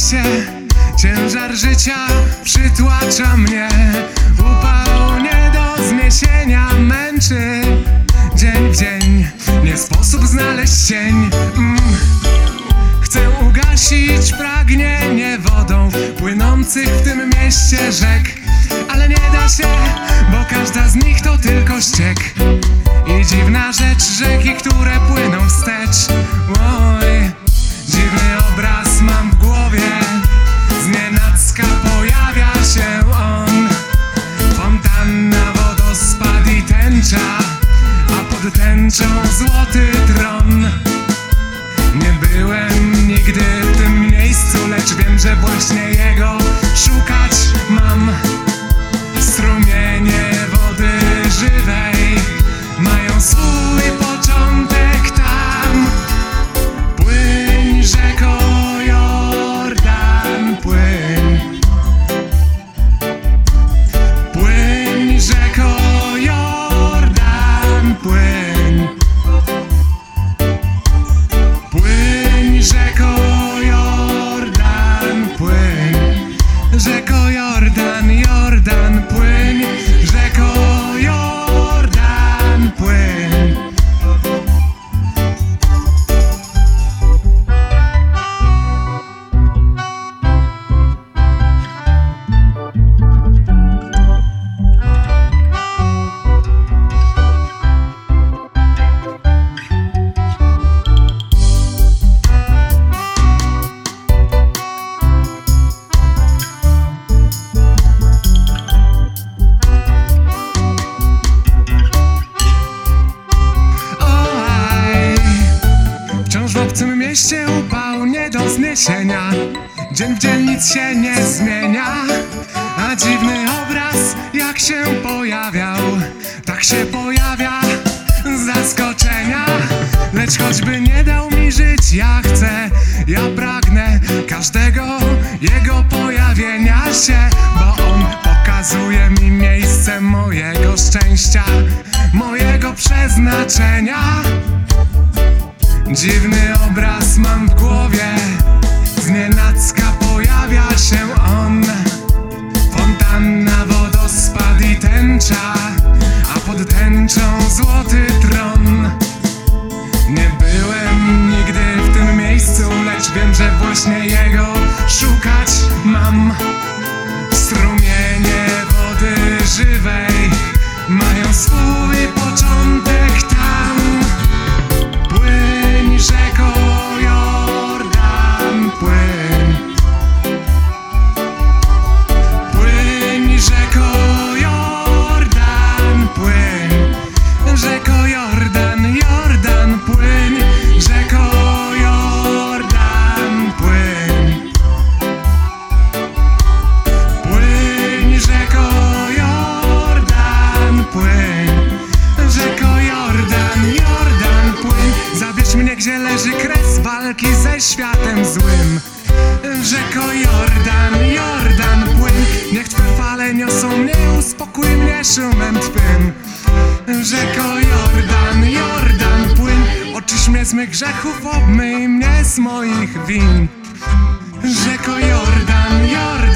mieście Ciężar życia przytłacza mnie. Upał nie do zniesienia męczy. Dzień w dzień nie sposób znaleźć cień. Mm. Chcę ugasić pragnienie wodą Płynących w tym mieście rzek. Ale nie da się, bo każda z nich to tylko ściek. I dziwna rzecz rzeki, które płyną wstecz że mieście upał nie do zniesienia. Dzień w dzień nic się nie zmienia. A dziwny obraz jak się pojawiał Tak się pojawia zaskoczenia. Lecz choćby nie dał mi żyć ja chcę Ja pragnę każdego jego pojawienia się Bo on pokazuje mi miejsce mojego szczęścia Mojego przeznaczenia Dziwny obraz mam w głowie. Znienacka pojawia się on. Fontanna, wodospad i tęcza A pod tęczą złoty tron. Nie byłem nigdy w tym miejscu Lecz wiem, że właśnie jego szukać mam. Strumienie wody żywej Mają swój początek światem złym. Rzeko Jordan, Jordan, płyń Niech Twe fale niosą mnie, uspokój mnie szumem Twym. Rzeko Jordan, Jordan, płyń Oczyś mnie z mych grzechów, obmyj mnie z moich win. Rzeko Jordan, Jordan